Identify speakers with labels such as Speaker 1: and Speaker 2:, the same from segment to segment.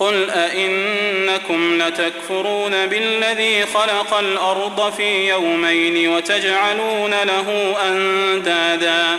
Speaker 1: قل أئنكم لتكفرون بالذي خلق الأرض في يومين وتجعلون له أندادا.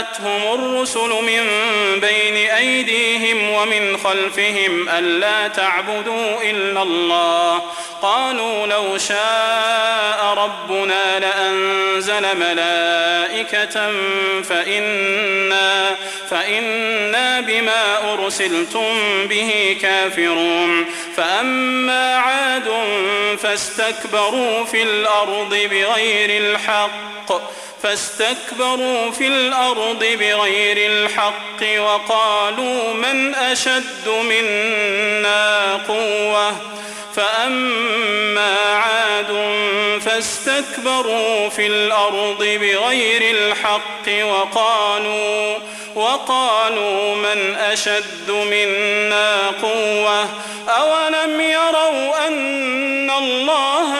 Speaker 1: جاءتهم الرسل من بين أيديهم ومن خلفهم ألا تعبدوا إلا الله. قالوا لو شاء ربنا لأنزل ملائكة فإنا, فإنا بما أرسلتم به كافرون. فأما عاد فاستكبروا في الأرض بغير الحق فاستكبروا في الأرض بغير الحق وقالوا من أشد منا قوة. فأما عاد فاستكبروا في الأرض بغير الحق وقالوا وقالوا من أشد منا قوة. أولم يروا أن الله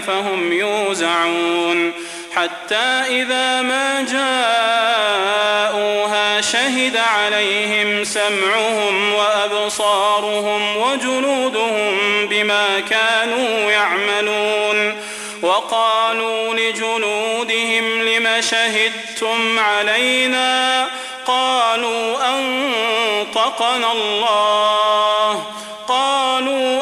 Speaker 1: فهم يوزعون. حتى إذا ما جاءوها شهد عليهم سمعهم وأبصارهم وجنودهم بما كانوا يعملون. وقالوا لجنودهم لم شهدتم علينا؟ قالوا أنطقنا الله. قالوا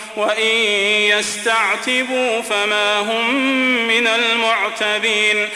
Speaker 1: وإن يستعتبوا فما هم من المعتبين